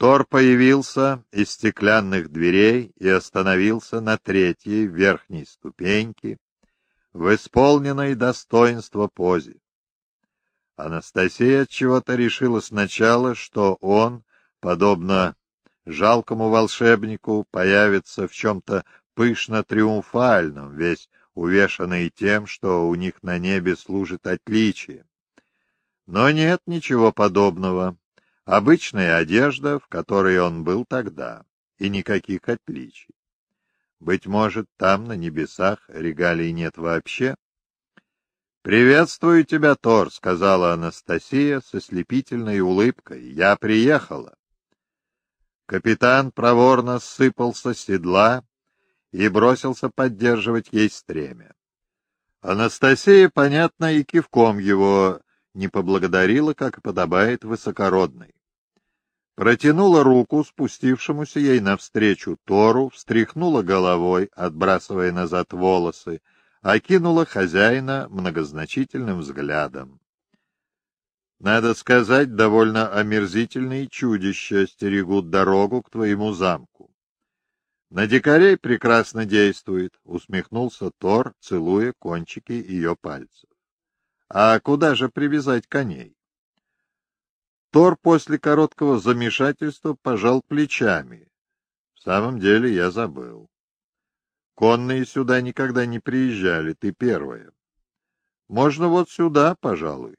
Тор появился из стеклянных дверей и остановился на третьей верхней ступеньке в исполненной достоинства позе. Анастасия чего-то решила сначала, что он, подобно жалкому волшебнику, появится в чем-то пышно-триумфальном, весь увешанный тем, что у них на небе служит отличие. Но нет ничего подобного. Обычная одежда, в которой он был тогда, и никаких отличий. Быть может, там, на небесах, регалий нет вообще? «Приветствую тебя, Тор», — сказала Анастасия со слепительной улыбкой. «Я приехала». Капитан проворно сыпался с седла и бросился поддерживать ей стремя. Анастасия, понятно, и кивком его не поблагодарила, как подобает высокородной протянула руку спустившемуся ей навстречу Тору, встряхнула головой, отбрасывая назад волосы, окинула хозяина многозначительным взглядом. Надо сказать, довольно омерзительные чудища стерегут дорогу к твоему замку. На дикарей прекрасно действует, — усмехнулся Тор, целуя кончики ее пальцев. А куда же привязать коней? Тор после короткого замешательства пожал плечами. В самом деле я забыл. Конные сюда никогда не приезжали, ты первая. Можно вот сюда, пожалуй.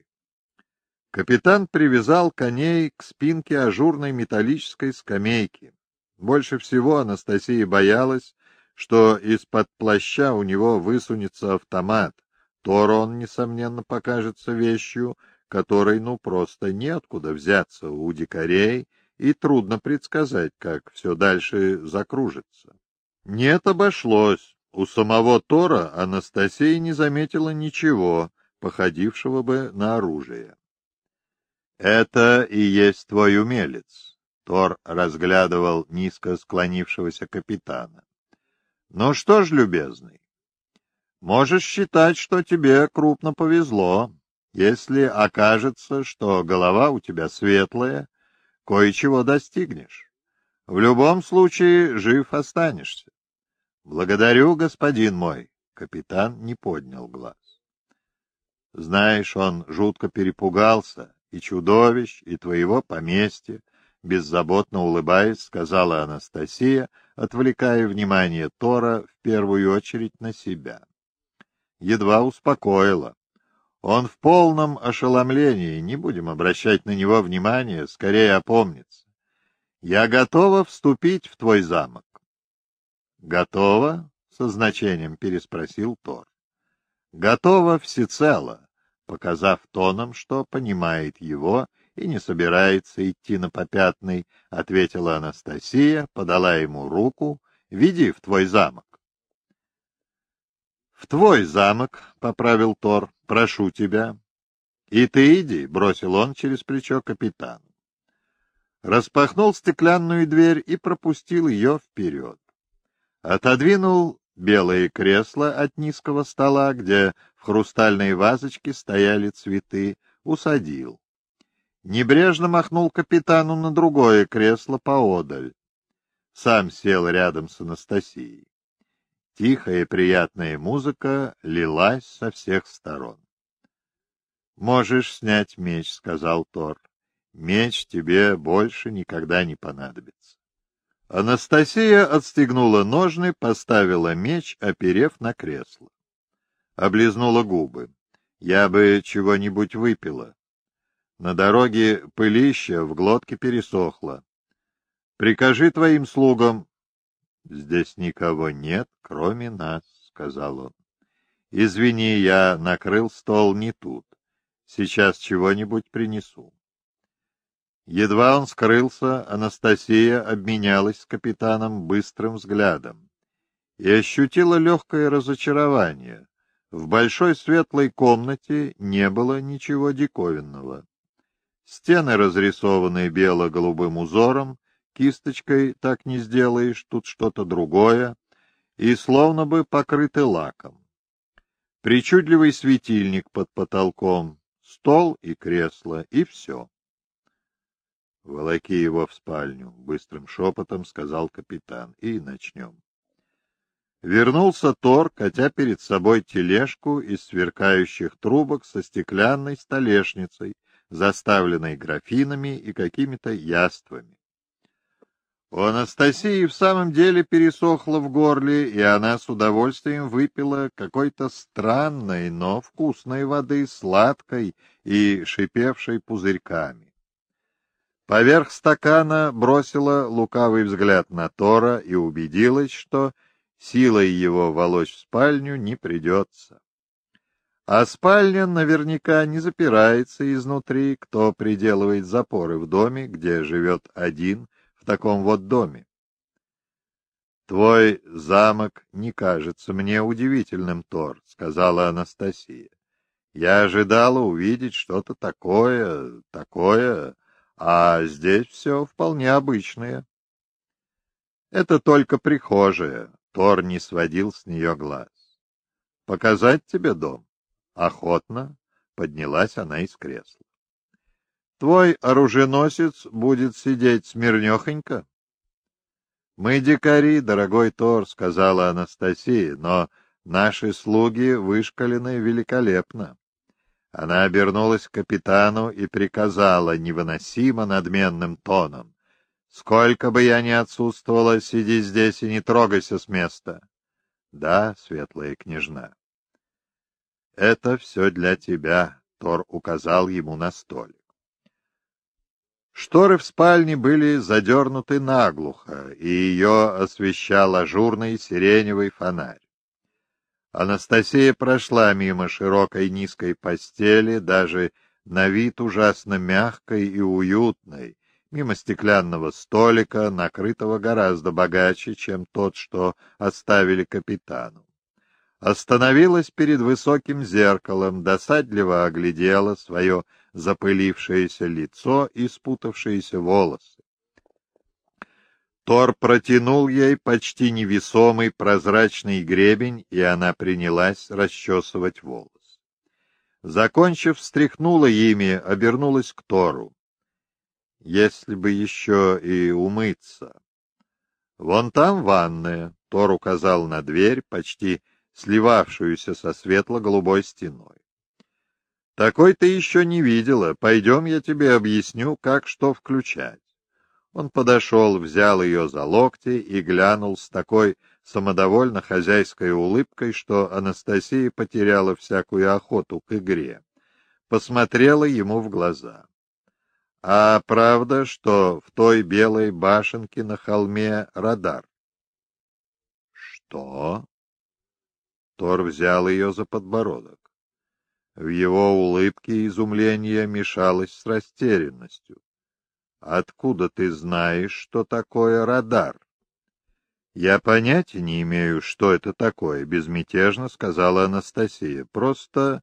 Капитан привязал коней к спинке ажурной металлической скамейки. Больше всего Анастасия боялась, что из-под плаща у него высунется автомат. Тор он, несомненно, покажется вещью, которой ну просто неоткуда взяться у дикарей, и трудно предсказать, как все дальше закружится. Нет, обошлось. У самого Тора Анастасия не заметила ничего, походившего бы на оружие. «Это и есть твой умелец», — Тор разглядывал низко склонившегося капитана. «Ну что ж, любезный, можешь считать, что тебе крупно повезло. Если окажется, что голова у тебя светлая, кое-чего достигнешь. В любом случае жив останешься. Благодарю, господин мой. Капитан не поднял глаз. Знаешь, он жутко перепугался и чудовищ, и твоего поместья, беззаботно улыбаясь, сказала Анастасия, отвлекая внимание Тора в первую очередь на себя. Едва успокоила. Он в полном ошеломлении, не будем обращать на него внимания, скорее опомнится. Я готова вступить в твой замок. Готова? Со значением переспросил Тор. Готова всецело, показав тоном, что понимает его и не собирается идти на попятный, ответила Анастасия, подала ему руку, веди в твой замок. — В твой замок, — поправил Тор, — прошу тебя. — И ты иди, — бросил он через плечо капитану. Распахнул стеклянную дверь и пропустил ее вперед. Отодвинул белое кресло от низкого стола, где в хрустальной вазочке стояли цветы, усадил. Небрежно махнул капитану на другое кресло поодаль. Сам сел рядом с Анастасией. Тихая и приятная музыка лилась со всех сторон. «Можешь снять меч», — сказал Тор. «Меч тебе больше никогда не понадобится». Анастасия отстегнула ножны, поставила меч, оперев на кресло. Облизнула губы. «Я бы чего-нибудь выпила». На дороге пылища в глотке пересохло. «Прикажи твоим слугам — Здесь никого нет, кроме нас, — сказал он. — Извини, я накрыл стол не тут. Сейчас чего-нибудь принесу. Едва он скрылся, Анастасия обменялась с капитаном быстрым взглядом и ощутила легкое разочарование. В большой светлой комнате не было ничего диковинного. Стены, разрисованные бело-голубым узором, кисточкой так не сделаешь, тут что-то другое, и словно бы покрыты лаком. Причудливый светильник под потолком, стол и кресло, и все. Волоки его в спальню, — быстрым шепотом сказал капитан, — и начнем. Вернулся Тор, катя перед собой тележку из сверкающих трубок со стеклянной столешницей, заставленной графинами и какими-то яствами. У Анастасии в самом деле пересохло в горле, и она с удовольствием выпила какой-то странной, но вкусной воды, сладкой и шипевшей пузырьками. Поверх стакана бросила лукавый взгляд на Тора и убедилась, что силой его волочь в спальню не придется. А спальня наверняка не запирается изнутри, кто приделывает запоры в доме, где живет один — в таком вот доме. «Твой замок не кажется мне удивительным, Тор», — сказала Анастасия. «Я ожидала увидеть что-то такое, такое, а здесь все вполне обычное». «Это только прихожая», — Тор не сводил с нее глаз. «Показать тебе дом?» «Охотно», — поднялась она из кресла. Твой оруженосец будет сидеть смирнехонько. — Мы дикари, дорогой Тор, — сказала Анастасия, — но наши слуги вышкалены великолепно. Она обернулась к капитану и приказала невыносимо надменным тоном. — Сколько бы я ни отсутствовала, сиди здесь и не трогайся с места. — Да, светлая княжна. — Это все для тебя, — Тор указал ему на столик. Шторы в спальне были задернуты наглухо, и ее освещал ажурный сиреневый фонарь. Анастасия прошла мимо широкой низкой постели, даже на вид ужасно мягкой и уютной, мимо стеклянного столика, накрытого гораздо богаче, чем тот, что оставили капитану. Остановилась перед высоким зеркалом, досадливо оглядела свое запылившееся лицо и спутавшиеся волосы. Тор протянул ей почти невесомый прозрачный гребень, и она принялась расчесывать волос. Закончив, встряхнула ими, обернулась к Тору. Если бы еще и умыться. Вон там ванная, Тор указал на дверь, почти сливавшуюся со светло-голубой стеной. Такой ты еще не видела. Пойдем, я тебе объясню, как что включать. Он подошел, взял ее за локти и глянул с такой самодовольно хозяйской улыбкой, что Анастасия потеряла всякую охоту к игре. Посмотрела ему в глаза. — А правда, что в той белой башенке на холме радар? — Что? Тор взял ее за подбородок. В его улыбке изумление мешалось с растерянностью. «Откуда ты знаешь, что такое радар?» «Я понятия не имею, что это такое», — безмятежно сказала Анастасия. «Просто...»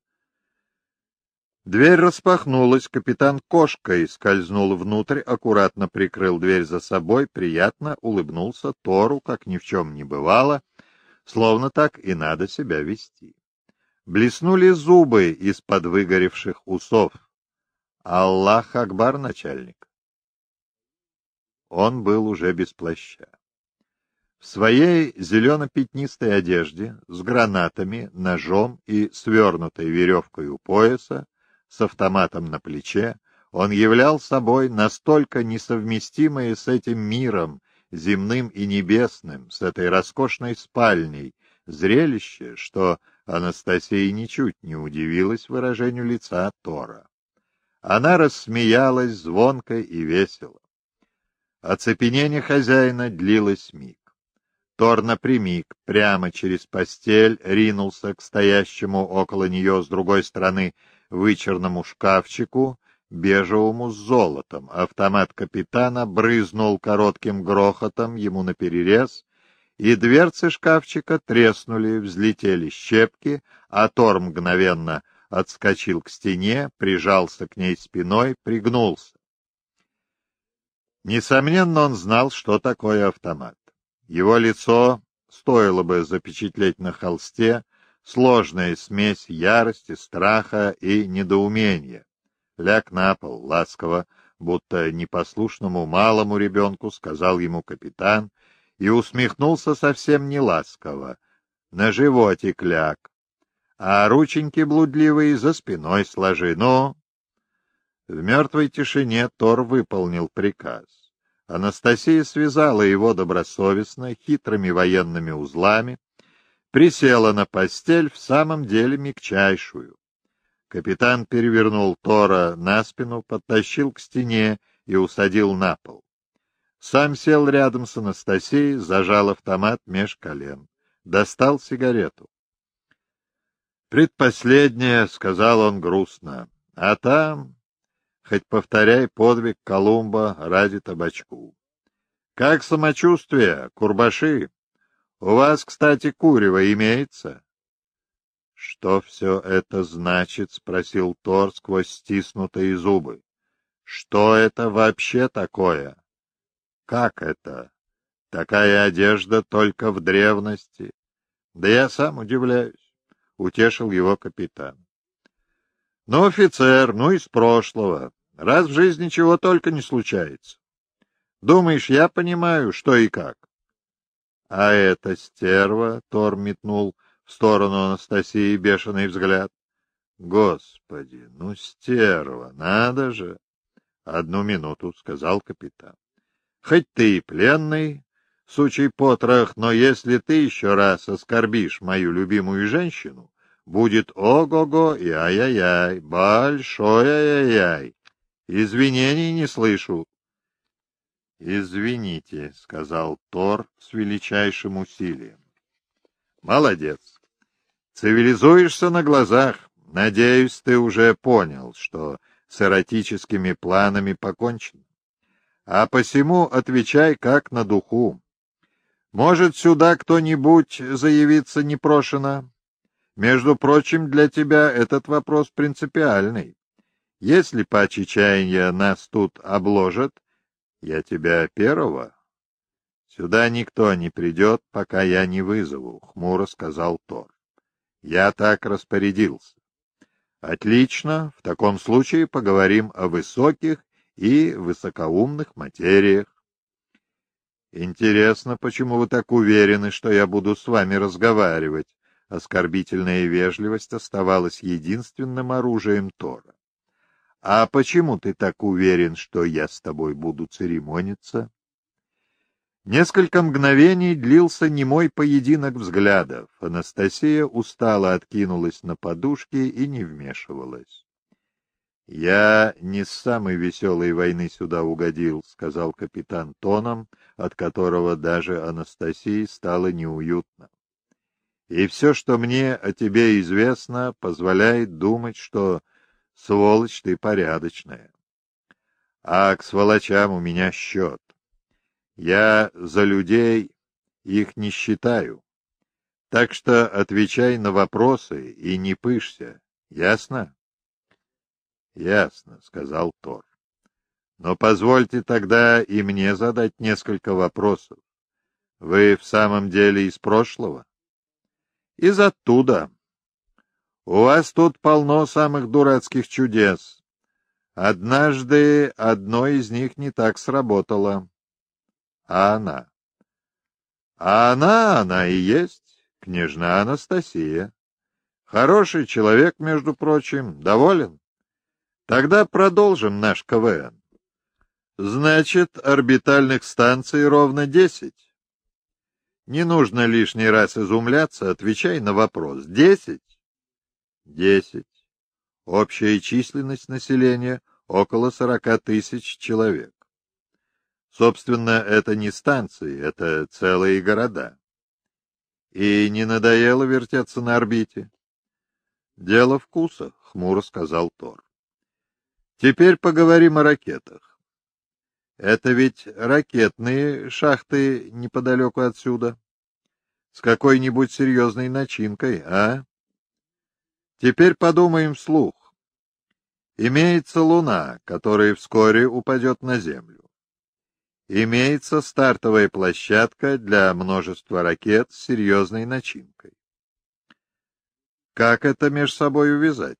Дверь распахнулась, капитан кошкой скользнул внутрь, аккуратно прикрыл дверь за собой, приятно улыбнулся Тору, как ни в чем не бывало, словно так и надо себя вести. Блеснули зубы из-под выгоревших усов. Аллах Акбар, начальник. Он был уже без плаща. В своей зелено-пятнистой одежде, с гранатами, ножом и свернутой веревкой у пояса, с автоматом на плече, он являл собой настолько несовместимое с этим миром, земным и небесным, с этой роскошной спальней, зрелище, что Анастасия ничуть не удивилась выражению лица Тора. Она рассмеялась звонко и весело. Оцепенение хозяина длилось миг. Тор напрямик, прямо через постель, ринулся к стоящему около нее с другой стороны вычерному шкафчику, бежевому с золотом. Автомат капитана брызнул коротким грохотом ему наперерез, и дверцы шкафчика треснули, взлетели щепки, а Тор мгновенно отскочил к стене, прижался к ней спиной, пригнулся. Несомненно, он знал, что такое автомат. Его лицо стоило бы запечатлеть на холсте, сложная смесь ярости, страха и недоумения. Ляг на пол, ласково будто непослушному малому ребенку сказал ему капитан и усмехнулся совсем неласково. На животе кляк, а рученьки блудливые за спиной сложи, ну... В мертвой тишине Тор выполнил приказ. Анастасия связала его добросовестно, хитрыми военными узлами, присела на постель, в самом деле мягчайшую. Капитан перевернул Тора на спину, подтащил к стене и усадил на пол. Сам сел рядом с Анастасией, зажал автомат меж колен. Достал сигарету. «Предпоследнее», — сказал он грустно, — «а там, хоть повторяй подвиг Колумба ради табачку. Как самочувствие, курбаши? У вас, кстати, курево имеется?» «Что все это значит?» — спросил Тор сквозь стиснутые зубы. «Что это вообще такое?» «Как это? Такая одежда только в древности?» «Да я сам удивляюсь», — утешил его капитан. «Ну, офицер, ну из прошлого. Раз в жизни чего только не случается. Думаешь, я понимаю, что и как?» «А эта стерва», — Тор метнул, — сторону Анастасии бешеный взгляд. Господи, ну стерва, надо же! Одну минуту, — сказал капитан. Хоть ты и пленный, сучий потрох, но если ты еще раз оскорбишь мою любимую женщину, будет ого-го и ай-яй-яй, большой ай-яй-яй. Извинений не слышу. «Извините», — сказал Тор с величайшим усилием. «Молодец. Цивилизуешься на глазах. Надеюсь, ты уже понял, что с эротическими планами покончено. А посему отвечай как на духу. Может, сюда кто-нибудь заявиться непрошено? Между прочим, для тебя этот вопрос принципиальный. Если по чаяния нас тут обложат, я тебя первого. Сюда никто не придет, пока я не вызову, — хмуро сказал Тор. Я так распорядился. Отлично, в таком случае поговорим о высоких и высокоумных материях. Интересно, почему вы так уверены, что я буду с вами разговаривать? Оскорбительная вежливость оставалась единственным оружием Тора. А почему ты так уверен, что я с тобой буду церемониться? Несколько мгновений длился немой поединок взглядов. Анастасия устало откинулась на подушке и не вмешивалась. — Я не с самой веселой войны сюда угодил, — сказал капитан тоном, от которого даже Анастасии стало неуютно. — И все, что мне о тебе известно, позволяет думать, что сволочь ты порядочная. А к сволочам у меня счет. Я за людей их не считаю. Так что отвечай на вопросы и не пышься. Ясно? Ясно, сказал Тор. Но позвольте тогда и мне задать несколько вопросов. Вы в самом деле из прошлого? Из оттуда. У вас тут полно самых дурацких чудес. Однажды одно из них не так сработало она. А она, она и есть, княжна Анастасия. Хороший человек, между прочим, доволен. Тогда продолжим наш КВН. Значит, орбитальных станций ровно десять. Не нужно лишний раз изумляться, отвечай на вопрос. Десять? Десять. Общая численность населения около сорока тысяч человек. Собственно, это не станции, это целые города. И не надоело вертеться на орбите? Дело вкуса, — хмуро сказал Тор. Теперь поговорим о ракетах. Это ведь ракетные шахты неподалеку отсюда. С какой-нибудь серьезной начинкой, а? Теперь подумаем вслух. Имеется Луна, которая вскоре упадет на Землю имеется стартовая площадка для множества ракет с серьезной начинкой. Как это между собой увязать?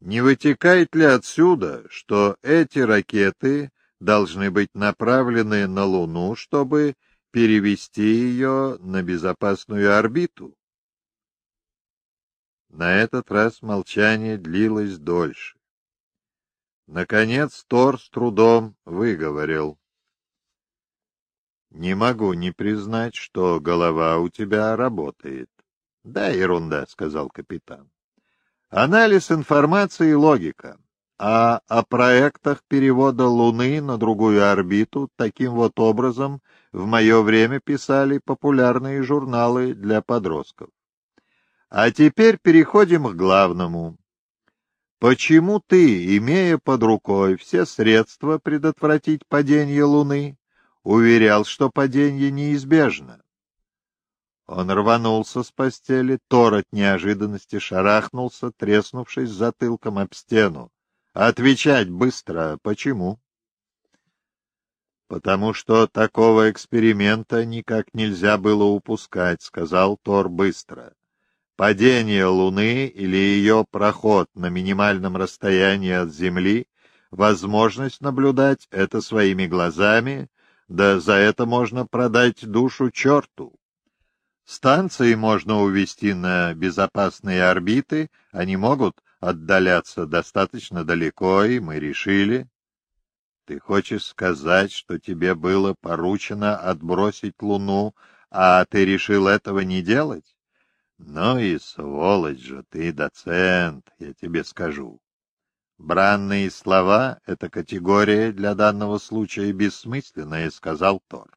Не вытекает ли отсюда, что эти ракеты должны быть направлены на Луну, чтобы перевести ее на безопасную орбиту? На этот раз молчание длилось дольше. Наконец Тор с трудом выговорил. «Не могу не признать, что голова у тебя работает». «Да, ерунда», — сказал капитан. «Анализ информации и логика. А о проектах перевода Луны на другую орбиту таким вот образом в мое время писали популярные журналы для подростков. А теперь переходим к главному. Почему ты, имея под рукой все средства предотвратить падение Луны, уверял, что падение неизбежно? Он рванулся с постели, Тор от неожиданности шарахнулся, треснувшись затылком об стену. Отвечать быстро. Почему? Потому что такого эксперимента никак нельзя было упускать, сказал Тор быстро. Падение Луны или ее проход на минимальном расстоянии от Земли, возможность наблюдать это своими глазами, да за это можно продать душу черту. Станции можно увести на безопасные орбиты, они могут отдаляться достаточно далеко, и мы решили... Ты хочешь сказать, что тебе было поручено отбросить Луну, а ты решил этого не делать? Ну и сволочь же ты, доцент, я тебе скажу. Бранные слова — это категория для данного случая бессмысленная, — сказал Тор.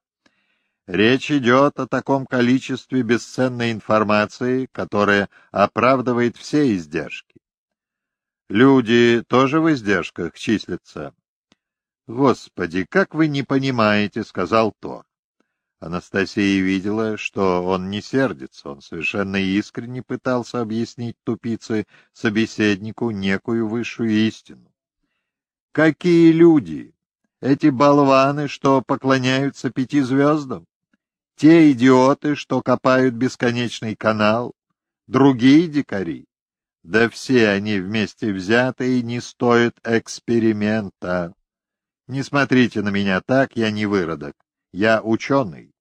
Речь идет о таком количестве бесценной информации, которая оправдывает все издержки. Люди тоже в издержках числятся. — Господи, как вы не понимаете, — сказал Тор. Анастасия видела, что он не сердится, он совершенно искренне пытался объяснить тупице собеседнику некую высшую истину. Какие люди? Эти болваны, что поклоняются пяти звездам? Те идиоты, что копают бесконечный канал? Другие дикари? Да все они вместе взятые не стоят эксперимента. Не смотрите на меня так, я не выродок. Я ученый.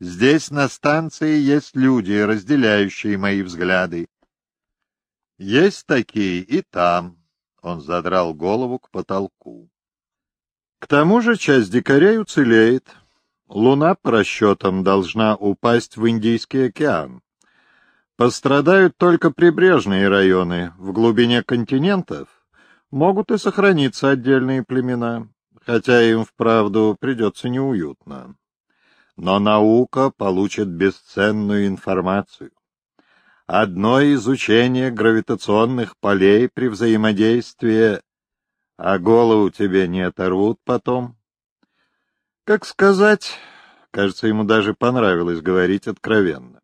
Здесь на станции есть люди, разделяющие мои взгляды. Есть такие и там. Он задрал голову к потолку. К тому же часть дикарей уцелеет. Луна по расчетам должна упасть в Индийский океан. Пострадают только прибрежные районы. В глубине континентов могут и сохраниться отдельные племена хотя им вправду придется неуютно. Но наука получит бесценную информацию. Одно изучение гравитационных полей при взаимодействии, а голову тебе не оторвут потом. Как сказать, кажется, ему даже понравилось говорить откровенно.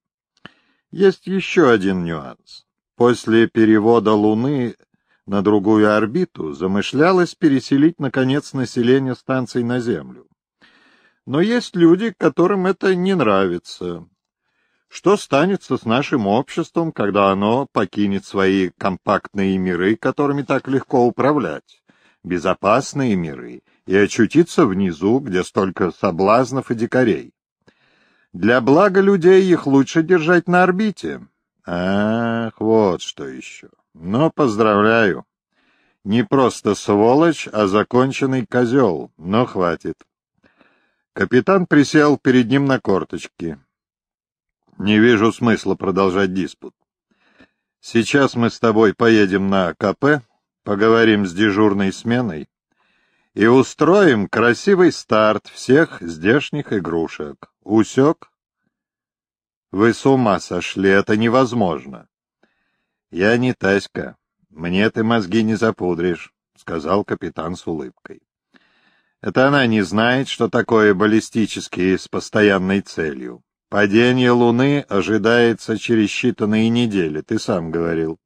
Есть еще один нюанс. После перевода Луны на другую орбиту, замышлялось переселить, наконец, население станций на Землю. Но есть люди, которым это не нравится. Что станется с нашим обществом, когда оно покинет свои компактные миры, которыми так легко управлять, безопасные миры, и очутится внизу, где столько соблазнов и дикарей? Для блага людей их лучше держать на орбите. Ах, вот что еще. Но поздравляю. Не просто сволочь, а законченный козел. Но хватит. Капитан присел перед ним на корточки. Не вижу смысла продолжать диспут. Сейчас мы с тобой поедем на КП, поговорим с дежурной сменой и устроим красивый старт всех здешних игрушек. Усек? Вы с ума сошли, это невозможно. «Я не Таська. Мне ты мозги не запудришь», — сказал капитан с улыбкой. «Это она не знает, что такое баллистические с постоянной целью. Падение Луны ожидается через считанные недели, ты сам говорил.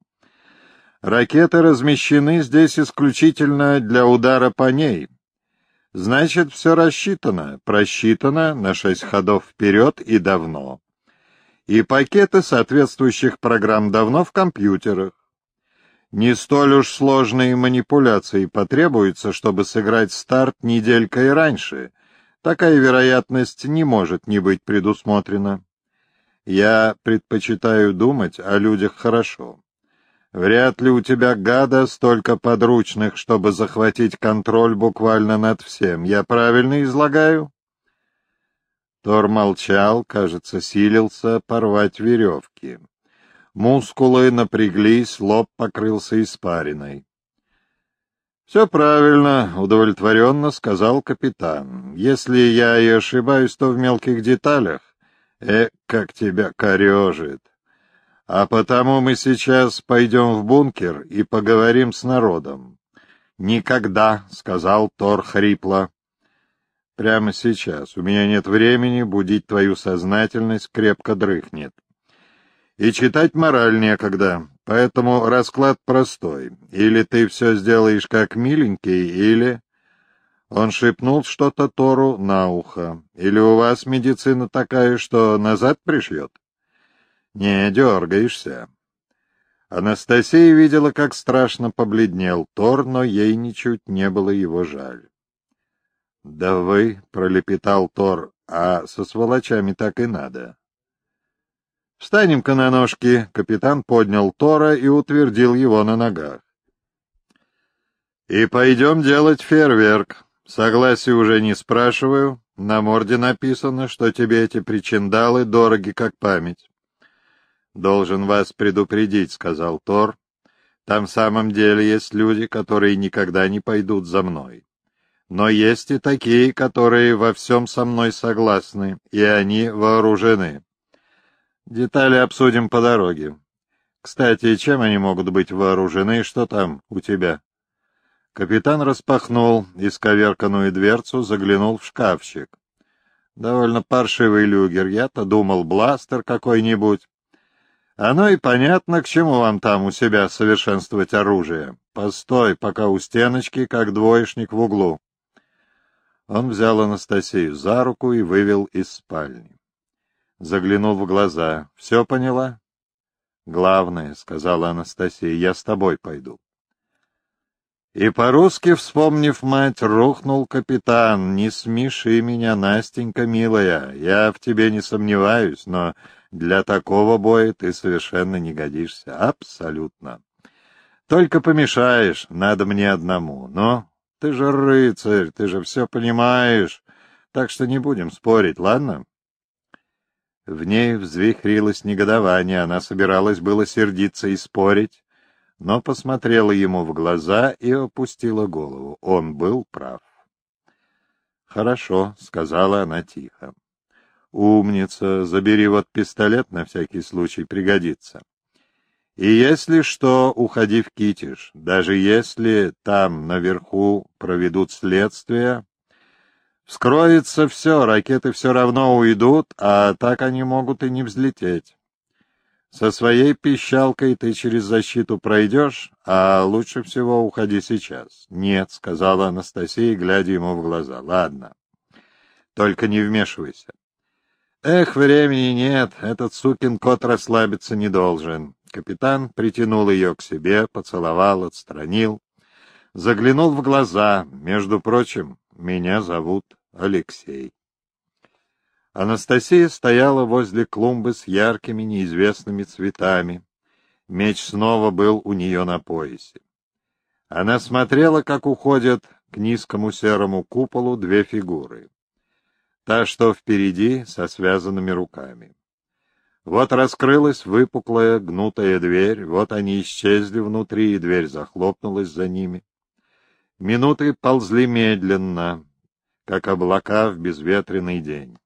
Ракеты размещены здесь исключительно для удара по ней. Значит, все рассчитано, просчитано на шесть ходов вперед и давно и пакеты соответствующих программ давно в компьютерах. Не столь уж сложные манипуляции потребуются, чтобы сыграть старт неделькой раньше. Такая вероятность не может не быть предусмотрена. Я предпочитаю думать о людях хорошо. Вряд ли у тебя, гада, столько подручных, чтобы захватить контроль буквально над всем. Я правильно излагаю?» Тор молчал, кажется, силился порвать веревки. Мускулы напряглись, лоб покрылся испариной. «Все правильно», — удовлетворенно сказал капитан. «Если я и ошибаюсь, то в мелких деталях. Э, как тебя корежит. А потому мы сейчас пойдем в бункер и поговорим с народом. «Никогда», — сказал Тор хрипло. «Прямо сейчас. У меня нет времени будить твою сознательность, крепко дрыхнет. И читать мораль некогда, поэтому расклад простой. Или ты все сделаешь как миленький, или...» Он шепнул что-то Тору на ухо. «Или у вас медицина такая, что назад пришьет?» «Не дергаешься». Анастасия видела, как страшно побледнел Тор, но ей ничуть не было его жаль. «Да вы», — пролепетал Тор, — «а со сволочами так и надо». «Встанем-ка на ножки», — капитан поднял Тора и утвердил его на ногах. «И пойдем делать фейерверк. Согласия уже не спрашиваю. На морде написано, что тебе эти причиндалы дороги как память. «Должен вас предупредить», — сказал Тор. «Там в самом деле есть люди, которые никогда не пойдут за мной. Но есть и такие, которые во всем со мной согласны, и они вооружены. Детали обсудим по дороге. Кстати, чем они могут быть вооружены, что там у тебя?» Капитан распахнул исковерканную дверцу, заглянул в шкафчик. «Довольно паршивый люгер. Я-то думал, бластер какой-нибудь». Оно и понятно, к чему вам там у себя совершенствовать оружие. Постой, пока у стеночки, как двоечник в углу. Он взял Анастасию за руку и вывел из спальни. Заглянул в глаза. «Все поняла?» «Главное», — сказала Анастасия, — «я с тобой пойду». И по-русски, вспомнив мать, рухнул капитан. «Не смеши меня, Настенька, милая, я в тебе не сомневаюсь, но для такого боя ты совершенно не годишься. Абсолютно. Только помешаешь, надо мне одному. Но ты же рыцарь, ты же все понимаешь. Так что не будем спорить, ладно? В ней взвихрилось негодование, она собиралась было сердиться и спорить, но посмотрела ему в глаза и опустила голову. Он был прав. «Хорошо», — сказала она тихо. «Умница, забери вот пистолет, на всякий случай пригодится. И если что, уходи в Китиш, даже если там наверху проведут следствие, вскроется все, ракеты все равно уйдут, а так они могут и не взлететь. Со своей пищалкой ты через защиту пройдешь, а лучше всего уходи сейчас. Нет, — сказала Анастасия, глядя ему в глаза. Ладно, только не вмешивайся. Эх, времени нет, этот сукин кот расслабиться не должен. Капитан притянул ее к себе, поцеловал, отстранил, заглянул в глаза. Между прочим, меня зовут Алексей. Анастасия стояла возле клумбы с яркими неизвестными цветами. Меч снова был у нее на поясе. Она смотрела, как уходят к низкому серому куполу две фигуры. Та, что впереди, со связанными руками. Вот раскрылась выпуклая, гнутая дверь, вот они исчезли внутри, и дверь захлопнулась за ними. Минуты ползли медленно, как облака в безветренный день.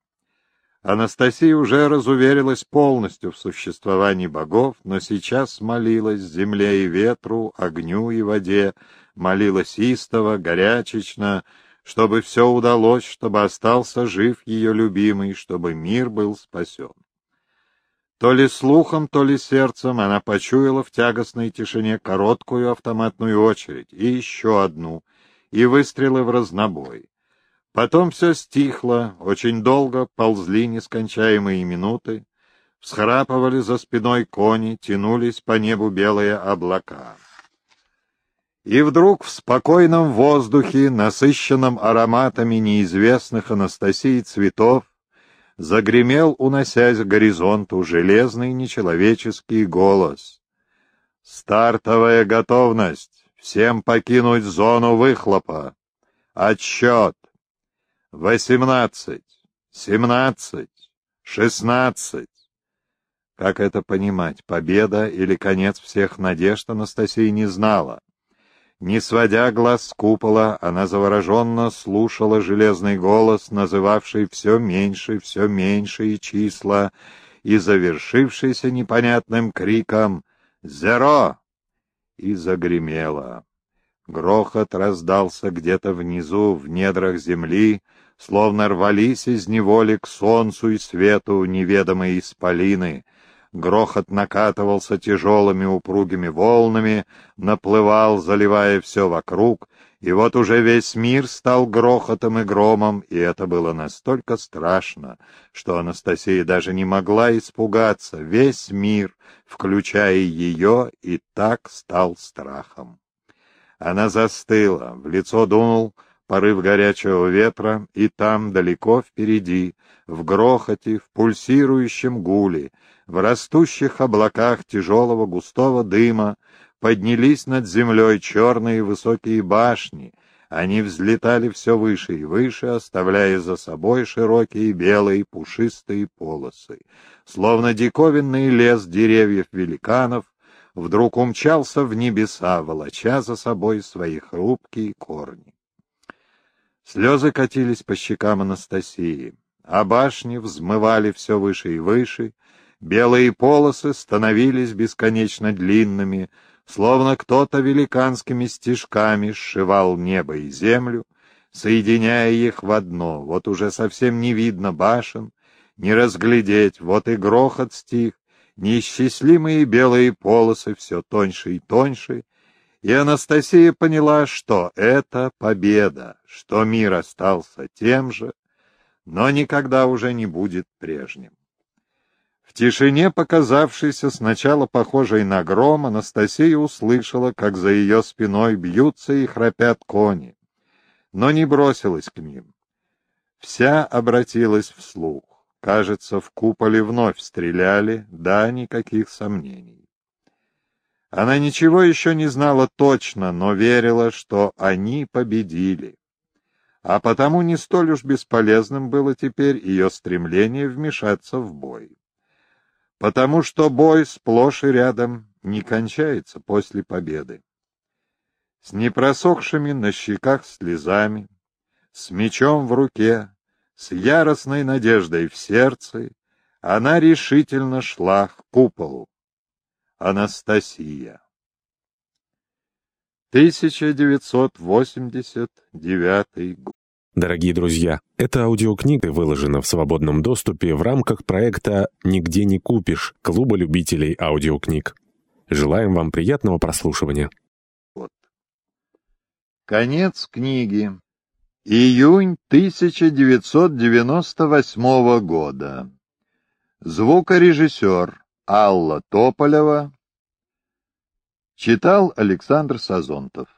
Анастасия уже разуверилась полностью в существовании богов, но сейчас молилась земле и ветру, огню и воде, молилась истово, горячечно, чтобы все удалось, чтобы остался жив ее любимый, чтобы мир был спасен. То ли слухом, то ли сердцем она почуяла в тягостной тишине короткую автоматную очередь и еще одну, и выстрелы в разнобой. Потом все стихло, очень долго ползли нескончаемые минуты, всхрапывали за спиной кони, тянулись по небу белые облака. И вдруг в спокойном воздухе, насыщенном ароматами неизвестных Анастасии цветов, загремел, уносясь к горизонту, железный нечеловеческий голос. «Стартовая готовность! Всем покинуть зону выхлопа! Отсчет! Восемнадцать! Семнадцать! Шестнадцать!» Как это понимать, победа или конец всех надежд Анастасия не знала. Не сводя глаз с купола, она завороженно слушала железный голос, называвший все меньше, все меньшие числа, и завершившийся непонятным криком «Зеро!» и загремела. Грохот раздался где-то внизу, в недрах земли, словно рвались из неволи к солнцу и свету неведомые исполины — Грохот накатывался тяжелыми упругими волнами, наплывал, заливая все вокруг, и вот уже весь мир стал грохотом и громом, и это было настолько страшно, что Анастасия даже не могла испугаться. Весь мир, включая ее, и так стал страхом. Она застыла, в лицо дунул порыв горячего ветра, и там, далеко впереди, в грохоте, в пульсирующем гуле, в растущих облаках тяжелого густого дыма поднялись над землей черные высокие башни. Они взлетали все выше и выше, оставляя за собой широкие белые пушистые полосы. Словно диковинный лес деревьев великанов, вдруг умчался в небеса, волоча за собой свои хрупкие корни. Слезы катились по щекам Анастасии, а башни взмывали все выше и выше, Белые полосы становились бесконечно длинными, словно кто-то великанскими стежками сшивал небо и землю, соединяя их в одно. Вот уже совсем не видно башен, не разглядеть, вот и грохот стих, неисчислимые белые полосы все тоньше и тоньше, и Анастасия поняла, что это победа, что мир остался тем же, но никогда уже не будет прежним. В тишине, показавшейся сначала похожей на гром, Анастасия услышала, как за ее спиной бьются и храпят кони, но не бросилась к ним. Вся обратилась вслух. Кажется, в куполе вновь стреляли, да, никаких сомнений. Она ничего еще не знала точно, но верила, что они победили. А потому не столь уж бесполезным было теперь ее стремление вмешаться в бой потому что бой сплошь и рядом не кончается после победы. С непросохшими на щеках слезами, с мечом в руке, с яростной надеждой в сердце, она решительно шла к куполу. Анастасия 1989 год Дорогие друзья, эта аудиокнига выложена в свободном доступе в рамках проекта «Нигде не купишь» Клуба любителей аудиокниг. Желаем вам приятного прослушивания. Вот. Конец книги. Июнь 1998 года. Звукорежиссер Алла Тополева. Читал Александр Сазонтов.